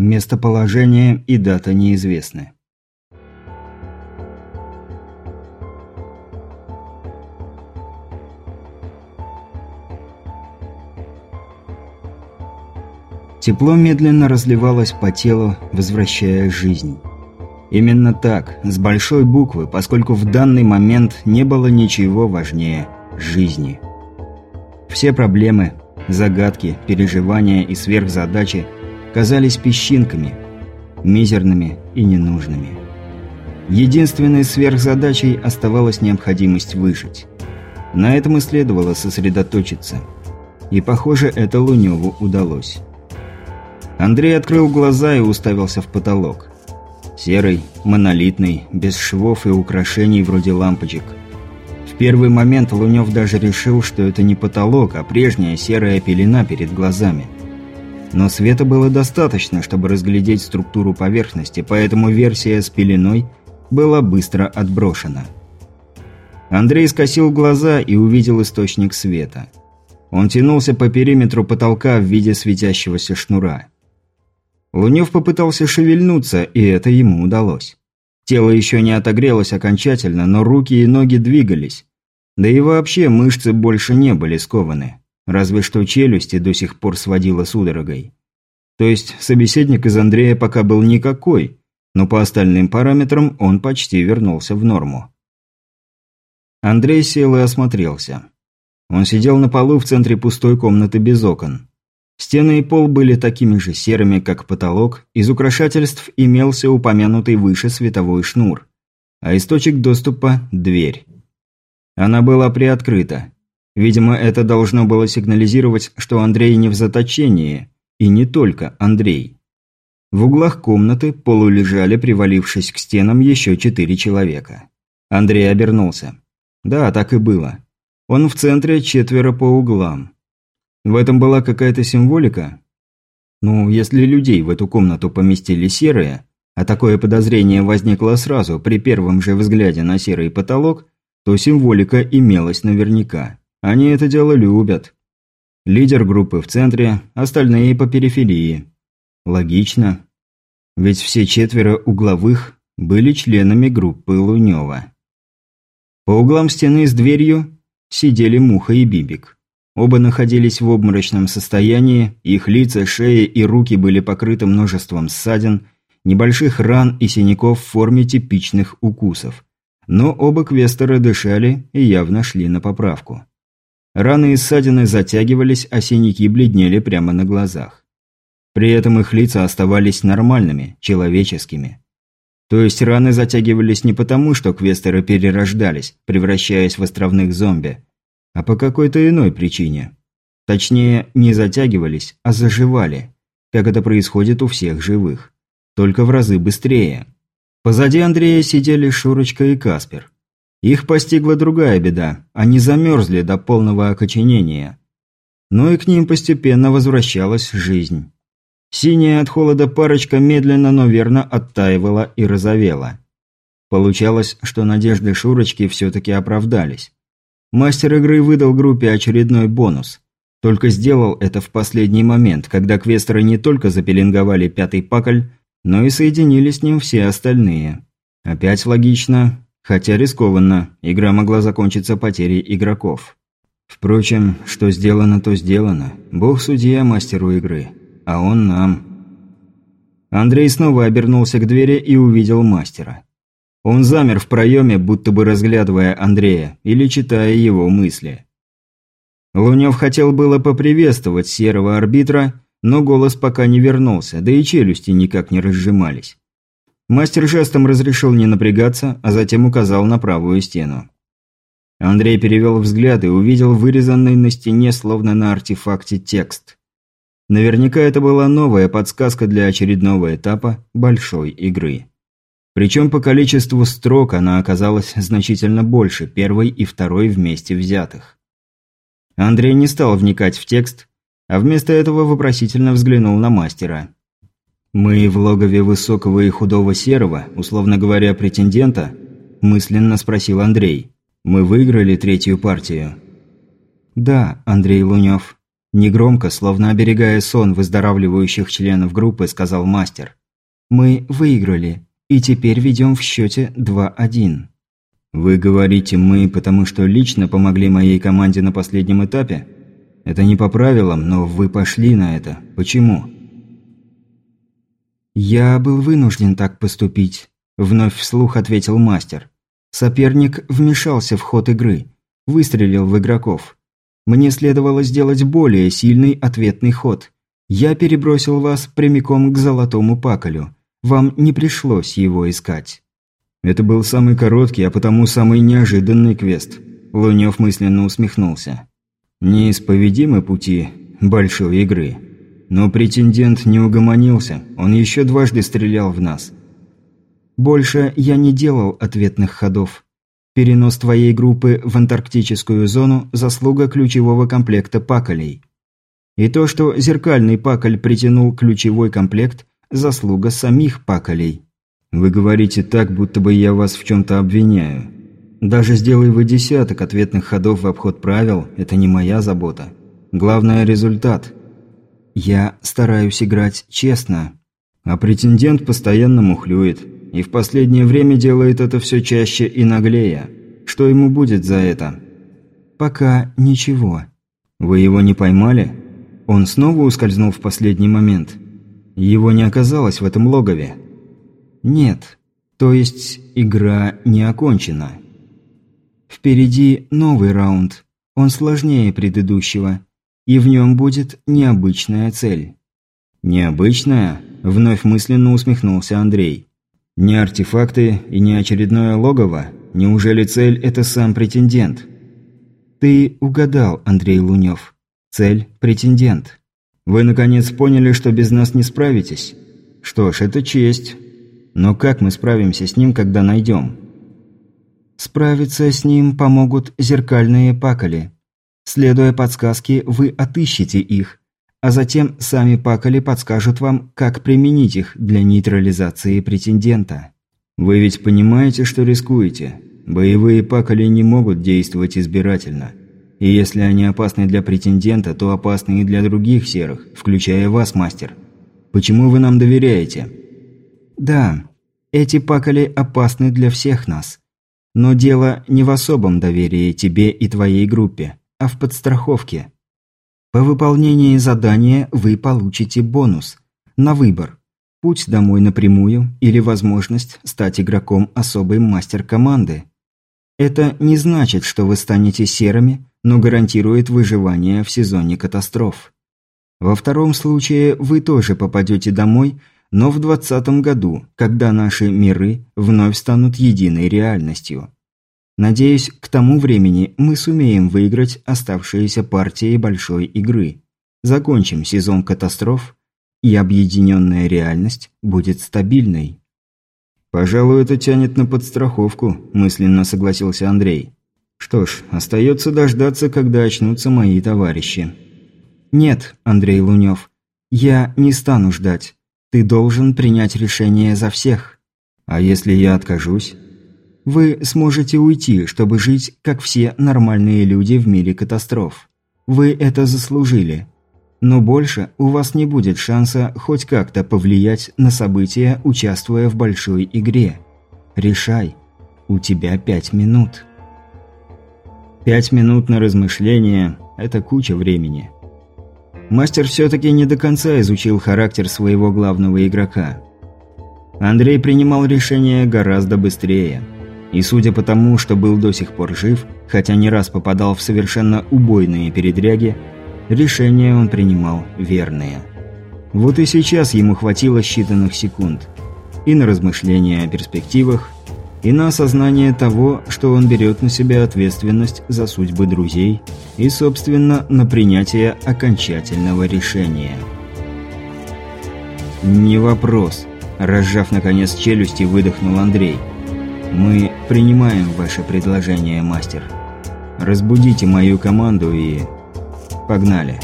Местоположение и дата неизвестны. Тепло медленно разливалось по телу, возвращая жизнь. Именно так, с большой буквы, поскольку в данный момент не было ничего важнее жизни. Все проблемы, загадки, переживания и сверхзадачи казались песчинками, мизерными и ненужными. Единственной сверхзадачей оставалась необходимость выжить. На этом и следовало сосредоточиться. И, похоже, это Луневу удалось. Андрей открыл глаза и уставился в потолок. Серый, монолитный, без швов и украшений вроде лампочек. В первый момент Лунев даже решил, что это не потолок, а прежняя серая пелена перед глазами. Но света было достаточно, чтобы разглядеть структуру поверхности, поэтому версия с пеленой была быстро отброшена. Андрей скосил глаза и увидел источник света. Он тянулся по периметру потолка в виде светящегося шнура. Лунев попытался шевельнуться, и это ему удалось. Тело еще не отогрелось окончательно, но руки и ноги двигались. Да и вообще мышцы больше не были скованы. Разве что челюсти до сих пор сводило судорогой. То есть собеседник из Андрея пока был никакой, но по остальным параметрам он почти вернулся в норму. Андрей сел и осмотрелся. Он сидел на полу в центре пустой комнаты без окон. Стены и пол были такими же серыми, как потолок, из украшательств имелся упомянутый выше световой шнур, а источник доступа – дверь. Она была приоткрыта. Видимо, это должно было сигнализировать, что Андрей не в заточении, и не только Андрей. В углах комнаты полулежали, привалившись к стенам, еще четыре человека. Андрей обернулся. Да, так и было. Он в центре, четверо по углам. В этом была какая-то символика? Ну, если людей в эту комнату поместили серые, а такое подозрение возникло сразу при первом же взгляде на серый потолок, то символика имелась наверняка. Они это дело любят. Лидер группы в центре, остальные по периферии. Логично. Ведь все четверо угловых были членами группы Лунёва. По углам стены с дверью сидели Муха и Бибик. Оба находились в обморочном состоянии, их лица, шеи и руки были покрыты множеством ссадин, небольших ран и синяков в форме типичных укусов. Но оба квестера дышали и явно шли на поправку. Раны и ссадины затягивались, а синяки бледнели прямо на глазах. При этом их лица оставались нормальными, человеческими. То есть раны затягивались не потому, что квестеры перерождались, превращаясь в островных зомби, а по какой-то иной причине. Точнее, не затягивались, а заживали, как это происходит у всех живых. Только в разы быстрее. Позади Андрея сидели Шурочка и Каспер. Их постигла другая беда, они замерзли до полного окоченения. Но и к ним постепенно возвращалась жизнь. Синяя от холода парочка медленно, но верно оттаивала и розовела. Получалось, что надежды Шурочки все-таки оправдались. Мастер игры выдал группе очередной бонус. Только сделал это в последний момент, когда квестеры не только запеленговали пятый пакль, но и соединили с ним все остальные. Опять логично, хотя рискованно, игра могла закончиться потерей игроков. Впрочем, что сделано, то сделано. Бог судья мастеру игры, а он нам. Андрей снова обернулся к двери и увидел мастера. Он замер в проеме, будто бы разглядывая Андрея или читая его мысли. Лунев хотел было поприветствовать серого арбитра, но голос пока не вернулся, да и челюсти никак не разжимались. Мастер жестом разрешил не напрягаться, а затем указал на правую стену. Андрей перевел взгляд и увидел вырезанный на стене, словно на артефакте, текст. Наверняка это была новая подсказка для очередного этапа большой игры. Причем по количеству строк она оказалась значительно больше первой и второй вместе взятых. Андрей не стал вникать в текст, а вместо этого вопросительно взглянул на мастера. «Мы в логове высокого и худого серого, условно говоря, претендента?» – мысленно спросил Андрей. «Мы выиграли третью партию?» «Да, Андрей Лунёв». Негромко, словно оберегая сон выздоравливающих членов группы, сказал мастер. «Мы выиграли, и теперь ведем в счете 2-1». «Вы говорите «мы», потому что лично помогли моей команде на последнем этапе?» «Это не по правилам, но вы пошли на это. Почему?» «Я был вынужден так поступить», – вновь вслух ответил мастер. Соперник вмешался в ход игры, выстрелил в игроков. Мне следовало сделать более сильный ответный ход. Я перебросил вас прямиком к золотому паколю. Вам не пришлось его искать. Это был самый короткий, а потому самый неожиданный квест. Лунёв мысленно усмехнулся. Неисповедимы пути большой игры. Но претендент не угомонился, он еще дважды стрелял в нас. Больше я не делал ответных ходов. Перенос твоей группы в антарктическую зону – заслуга ключевого комплекта паколей. И то, что зеркальный паколь притянул ключевой комплект – заслуга самих паколей. Вы говорите так, будто бы я вас в чем-то обвиняю. Даже сделай вы десяток ответных ходов в обход правил – это не моя забота. Главное – результат. Я стараюсь играть честно. А претендент постоянно мухлюет – и в последнее время делает это все чаще и наглее. Что ему будет за это? Пока ничего. Вы его не поймали? Он снова ускользнул в последний момент. Его не оказалось в этом логове. Нет. То есть игра не окончена. Впереди новый раунд. Он сложнее предыдущего. И в нем будет необычная цель. «Необычная?» – вновь мысленно усмехнулся Андрей. Не артефакты и не очередное логово? Неужели цель – это сам претендент? Ты угадал, Андрей Лунёв. Цель – претендент. Вы наконец поняли, что без нас не справитесь? Что ж, это честь. Но как мы справимся с ним, когда найдем? Справиться с ним помогут зеркальные пакали. Следуя подсказке, вы отыщете их а затем сами пакали подскажут вам, как применить их для нейтрализации претендента. Вы ведь понимаете, что рискуете. Боевые пакали не могут действовать избирательно. И если они опасны для претендента, то опасны и для других серых, включая вас, мастер. Почему вы нам доверяете? Да, эти пакали опасны для всех нас. Но дело не в особом доверии тебе и твоей группе, а в подстраховке. По выполнении задания вы получите бонус. На выбор. Путь домой напрямую или возможность стать игроком особой мастер-команды. Это не значит, что вы станете серыми, но гарантирует выживание в сезоне катастроф. Во втором случае вы тоже попадете домой, но в 2020 году, когда наши миры вновь станут единой реальностью. Надеюсь, к тому времени мы сумеем выиграть оставшиеся партии большой игры. Закончим сезон катастроф, и объединенная реальность будет стабильной. «Пожалуй, это тянет на подстраховку», – мысленно согласился Андрей. «Что ж, остается дождаться, когда очнутся мои товарищи». «Нет, Андрей Лунёв, я не стану ждать. Ты должен принять решение за всех». «А если я откажусь?» Вы сможете уйти, чтобы жить, как все нормальные люди в мире катастроф. Вы это заслужили. Но больше у вас не будет шанса хоть как-то повлиять на события, участвуя в большой игре. Решай. У тебя пять минут. Пять минут на размышление – это куча времени. Мастер все-таки не до конца изучил характер своего главного игрока. Андрей принимал решения гораздо быстрее – и судя по тому, что был до сих пор жив, хотя не раз попадал в совершенно убойные передряги, решения он принимал верные. Вот и сейчас ему хватило считанных секунд. И на размышления о перспективах, и на осознание того, что он берет на себя ответственность за судьбы друзей, и, собственно, на принятие окончательного решения. «Не вопрос», – разжав наконец челюсти, выдохнул Андрей – мы принимаем ваше предложение, мастер. Разбудите мою команду и... Погнали.